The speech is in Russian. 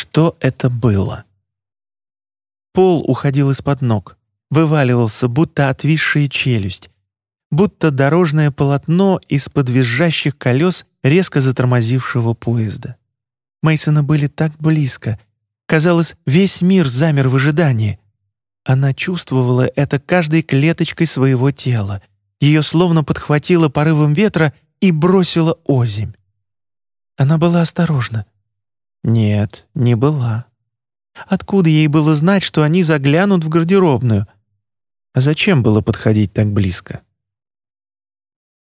что это было. Пол уходил из-под ног, вываливался, будто отвисшая челюсть, будто дорожное полотно из-под визжащих колес резко затормозившего поезда. Мейсоны были так близко. Казалось, весь мир замер в ожидании. Она чувствовала это каждой клеточкой своего тела. Ее словно подхватило порывом ветра и бросило озимь. Она была осторожна. Нет, не была. Откуда ей было знать, что они заглянут в гардеробную? А зачем было подходить так близко?